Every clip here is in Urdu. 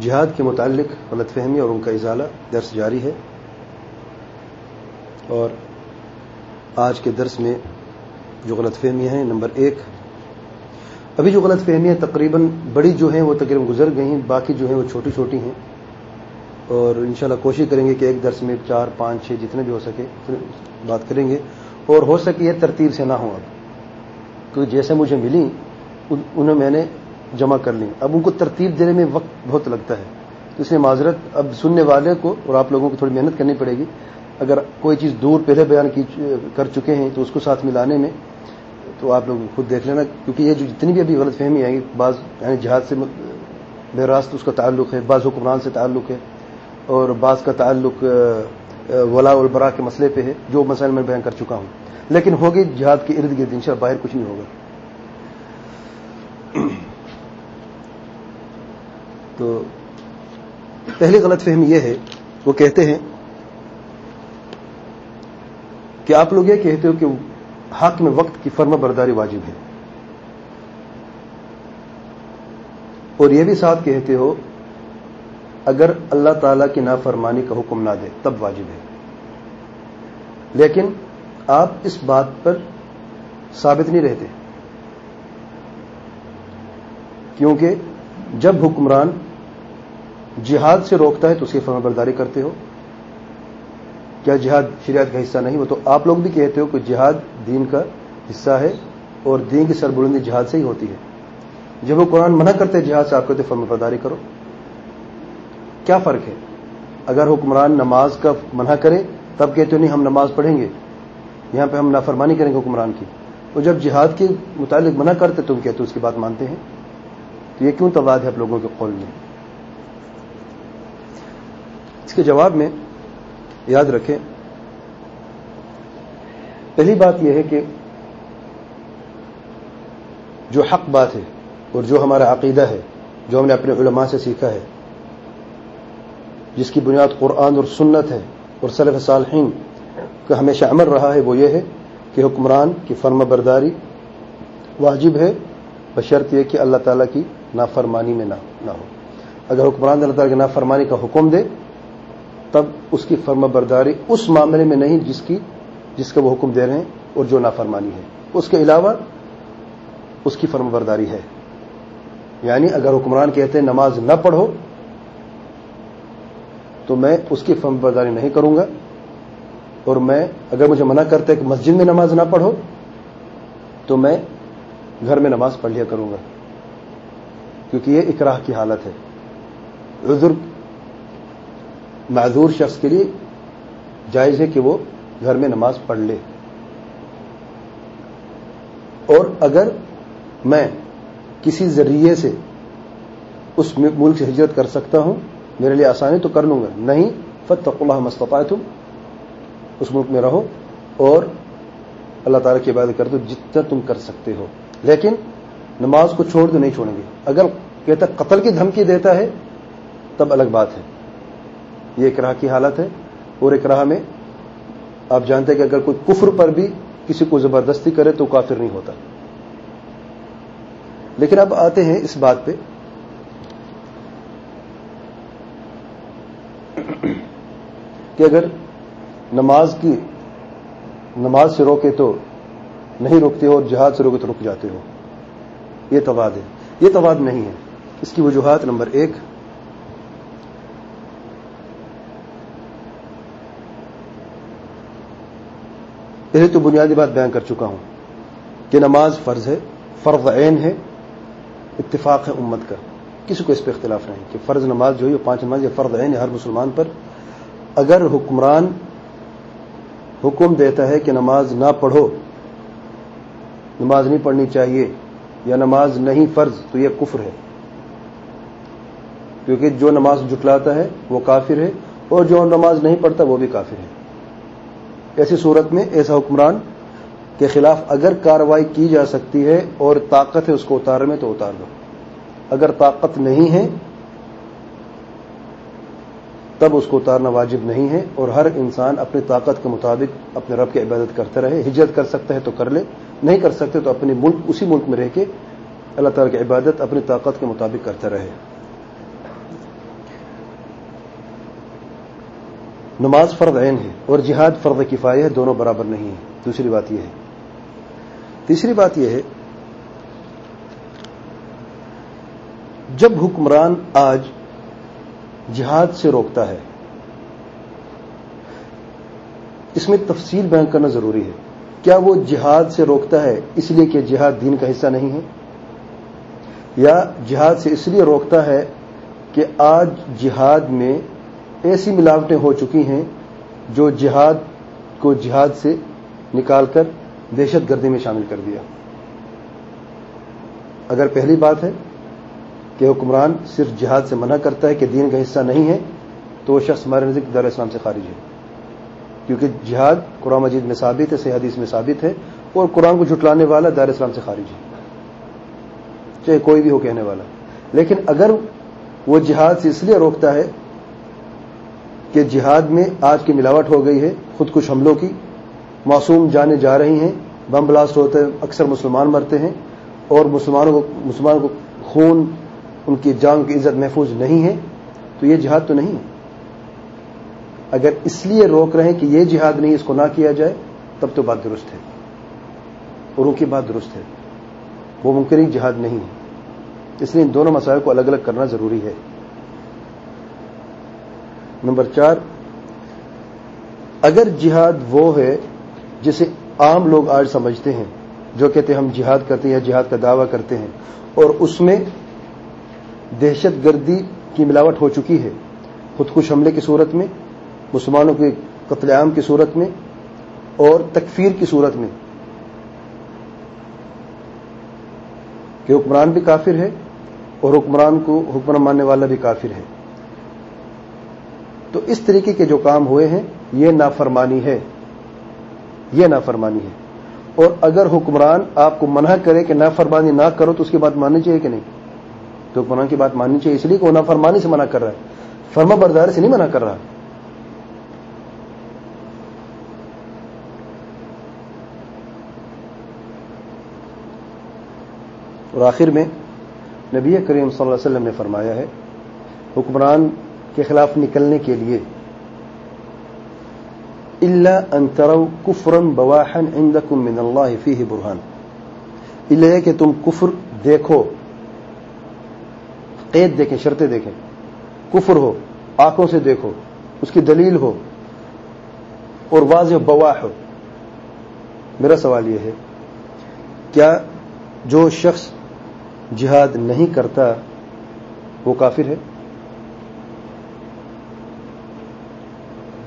جہاد کے متعلق غلط فہمی اور ان کا ازالہ درس جاری ہے اور آج کے درس میں جو غلط فہمیاں ہیں، نمبر ایک، ابھی جو غلط فہمیاں تقریباً بڑی جو ہیں، وہ تقریباً گزر گئی ہیں، باقی جو ہیں، وہ چھوٹی چھوٹی ہیں اور انشاءاللہ کوشش کریں گے کہ ایک درس میں چار، پانچ، چھ جتنے بھی ہو سکے بات کریں گے اور ہو سکے یہ ترتیب سے نہ ہو اب۔ کیونکہ جیسے مجھے ملی انہیں میں نے جمع کر لیں۔ اب ان کو ترتیب دینے میں وقت بہت لگتا ہے۔ تو اس لیے معذرت، اب سننے والے کو اور آپ لوگوں کو تھوڑی محنت کرنی پڑے گی۔ اگر کوئی چیز دور پہلے بیان کی کر چکے ہیں تو اس کو ساتھ ملانے میں تو آپ لوگ خود دیکھ لینا، کیونکہ یہ جو جتنی بھی ابھی غلط فہمی آئیں گی، بعض یعنی جہاد سے بے راست اس کا تعلق ہے، بعض حکمران سے تعلق ہے اور بعض کا تعلق ولا البرا کے مسئلے پہ ہے، جو مسائل میں بیان کر چکا ہوں۔ لیکن ہوگی جہاد کے ارد گرد انشاء باہر کچھ نہیں ہوگا۔ تو پہلی غلط فہمی یہ ہے، وہ کہتے ہیں کہ آپ لوگ یہ کہتے ہو کہ حق میں وقت کی فرما برداری واجب ہے۔ اور یہ بھی ساتھ کہتے ہو، اگر اللہ تعالی کی نافرمانی کا حکم نہ دے، تب واجب ہے۔ لیکن آپ اس بات پر ثابت نہیں رہتے، کیونکہ جب حکمران جہاد سے روکتا ہے تو اس کی فرما برداری کرتے ہو۔ کیا جہاد شریعت کا حصہ نہیں وہ تو آپ لوگ بھی کہتے ہو کہ جہاد دین کا حصہ ہے اور دین کی سربلندی جہاد سے ہی ہوتی ہے۔ جب وہ قرآن منع کرتے جہاد سے، آپ کہتے فرما برداری کرو۔ کیا فرق ہے؟ اگر حکمران نماز کا منع کرے تب کہتے ہو نہیں، ہم نماز پڑھیں گے۔ یہاں پہ ہم نافرمانی کریں گے حکمران کی۔ اور جب جہاد کے متعلق منع کرتے تم کہتے ہو اس کی بات مانتے ہیں۔ تو یہ کیوں تباد ہے آپ لوگوں کے قول میں؟ اس کے جواب میں یاد رکھیں، پہلی بات یہ ہے کہ جو حق بات ہے اور جو ہمارا عقیدہ ہے، جو ہم نے اپنے علماء سے سیکھا ہے، جس کی بنیاد قرآن اور سنت ہے اور صلف صالحین کا ہمیشہ عمل رہا ہے، وہ یہ ہے کہ حکمران کی فرما برداری واجب ہے، بشرط یہ کہ اللہ تعالیٰ کی نافرمانی میں نہ نہ ہو۔ اگر حکمران اللہ تعالیٰ کی نافرمانی کا حکم دے تب اس کی فرما برداری اس معاملے میں نہیں جس کی جس کا وہ حکم دے رہے ہیں اور جو نافرمانی ہے۔ اس کے علاوہ اس کی فرما برداری ہے۔ یعنی اگر حکمران کہتے ہیں نماز نہ پڑھو، تو میں اس کی فرما برداری نہیں کروں گا۔ اور میں اگر مجھے منع کرتے کہ مسجد میں نماز نہ پڑھو، تو میں گھر میں نماز پڑھ لیا کروں گا۔ کیونکہ یہ اکراہ کی حالت ہے۔ عذر معذور شخص کے لیے جائز ہے کہ وہ گھر میں نماز پڑھ لے۔ اور اگر میں کسی ذریعے سے اس ملک سے ہجرت کر سکتا ہوں، میرے لیے آسانی تو کر لوں گا۔ نہیں فتق اللہ مستفا تم اس ملک میں رہو اور اللہ تعالیٰ کی عبادت کر دو جتنا تم کر سکتے ہو۔ لیکن نماز کو چھوڑ دو نہیں چھوڑیں گے۔ اگر کہتا قتل کی دھمکی دیتا ہے، تب الگ بات ہے۔ یہ ایک راہ کی حالت ہے اور ایک راہ میں آپ جانتے ہیں کہ اگر کوئی کفر پر بھی کسی کو زبردستی کرے تو کافر نہیں ہوتا۔ لیکن اب آتے ہیں اس بات پہ۔ کہ اگر نماز کی نماز سے روکے تو نہیں روکتے ہو اور جہاد سے روکے تو رک جاتے ہو۔ یہ تواد ہے۔ یہ تواد نہیں ہے۔ اس کی وجوہات نمبر ایک۔ پہلے تو بنیادی بات بیان کر چکا ہوں کہ نماز فرض ہے، فرض عین ہے، اتفاق ہے امت کا۔ کسی کو اس پہ اختلاف نہیں کہ فرض نماز جو ہے پانچ نماز یہ فرض عین ہے ہر مسلمان پر۔ اگر حکمران حکم دیتا ہے کہ نماز نہ پڑھو، نماز نہیں پڑھنی چاہیے یا نماز نہیں فرض، تو یہ کفر ہے۔ کیونکہ جو نماز جٹلاتا ہے وہ کافر ہے اور جو نماز نہیں پڑھتا وہ بھی کافر ہے۔ ایسی صورت میں ایسا حکمران کے خلاف اگر کاروائی کی جا سکتی ہے اور طاقت ہے اس کو اتارنے میں تو اتار دو۔ اگر طاقت نہیں ہے، تب اس کو اتارنا واجب نہیں ہے اور ہر انسان اپنی طاقت کے مطابق اپنے رب کی عبادت کرتے رہے، ہجرت کر سکتا ہے تو کر لے، نہیں کر سکتے تو اپنے ملک، اسی ملک میں رہ کے اللہ تعالیٰ کی عبادت اپنی طاقت کے مطابق کرتے رہے۔ نماز فرض عین ہے اور جہاد فرض کفایہ ہے، دونوں برابر نہیں ہے دوسری بات یہ ہے۔ تیسری بات یہ ہے، جب حکمران آج جہاد سے روکتا ہے، اس میں تفصیل بیان کرنا ضروری ہے۔ کیا وہ جہاد سے روکتا ہے اس لیے کہ جہاد دین کا حصہ نہیں ہے؟ یا جہاد سے اس لیے روکتا ہے کہ آج جہاد میں ایسی ملاوٹیں ہو چکی ہیں جو جہاد کو جہاد سے نکال کر دہشت گردی میں شامل کر دیا۔ اگر پہلی بات ہے کہ حکمران صرف جہاد سے منع کرتا ہے کہ دین کا حصہ نہیں ہے، تو وہ شخص ہمارے نزدیک دار اسلام سے خارج ہے۔ کیونکہ جہاد قرآن مجید میں ثابت ہے، صحیح حدیث میں ثابت ہے، اور قرآن کو جھٹلانے والا دار اسلام سے خارج ہے۔ چاہے کوئی بھی ہو کہنے والا۔ لیکن اگر وہ جہاد سے اس لیے روکتا ہے کہ جہاد میں آج کی ملاوٹ ہو گئی ہے خود کچھ حملوں کی۔ معصوم جانے جا رہی ہیں، بم بلاسٹ ہوتے ہیں اکثر مسلمان مرتے ہیں اور مسلمانوں کو مسلمانوں کو خون، ان کی جان کی عزت محفوظ نہیں ہے، تو یہ جہاد تو نہیں ہے۔ اگر اس لیے روک رہے ہیں کہ یہ جہاد نہیں، اس کو نہ کیا جائے، تب تو بات درست ہے۔ اور ان کی بات درست ہے۔ وہ ممکن جہاد نہیں ہے۔ اس لیے ان دونوں مسائل کو الگ الگ کرنا ضروری ہے۔ نمبر چار، اگر جہاد وہ ہے جسے عام لوگ آج سمجھتے ہیں، جو کہتے ہیں ہم جہاد کرتے ہیں یا جہاد کا دعویٰ کرتے ہیں، اور اس میں دہشت گردی کی ملاوٹ ہو چکی ہے، خود کش حملے کی صورت میں، مسلمانوں کے قتل عام کی صورت میں، اور تکفیر کی صورت میں، کہ حکمران بھی کافر ہے، اور حکمران کو، حکمران ماننے والا بھی کافر ہے۔ تو اس طریقے کے جو کام ہوئے ہیں، یہ نافرمانی ہے۔ یہ نافرمانی ہے۔ اور اگر حکمران آپ کو منع کرے کہ نافرمانی نہ کرو، تو اس کی بات ماننی چاہیے کہ نہیں؟ تو حکمران کی بات ماننی چاہیے، اس لیے کہ وہ نافرمانی سے منع کر رہا ہے۔ فرما بردار سے نہیں منع کر رہا۔ اور آخر میں نبی کریم صلی اللہ علیہ وسلم نے فرمایا ہے، حکمران کے خلاف نکلنے کے لیے. اللہ انترو کفرن بواہن عندکم من اللہ فیہ برہان اللہ کہ تم کفر دیکھو. قید دیکھیں، شرطیں دیکھیں. کفر ہو، آنکھوں سے دیکھو. اس کی دلیل ہو. اور واضح بواہ ہو. میرا سوال یہ ہے، کیا جو شخص جہاد نہیں کرتا وہ کافر ہے؟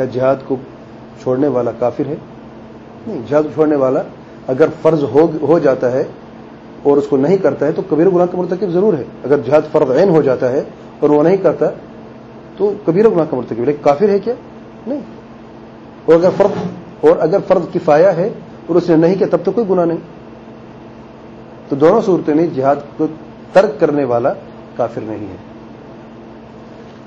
کیا جہاد کو چھوڑنے والا کافر ہے؟ نہیں، جہاد کو چھوڑنے والا اگر فرض ہو جاتا ہے اور اس کو نہیں کرتا ہے تو کبیر گناہ کا مرتکب ضرور ہے۔ اگر جہاد فرض عین ہو جاتا ہے اور وہ نہیں کرتا تو کبیر گناہ کا مرتکب لیکن کافر ہے کیا؟ نہیں۔ اور اگر فرض اور اگر فرض کفایا ہے اور اس نے نہیں کیا تب تو کوئی گناہ نہیں۔ تو دونوں صورتیں نہیں جہاد کو ترک کرنے والا کافر نہیں ہے۔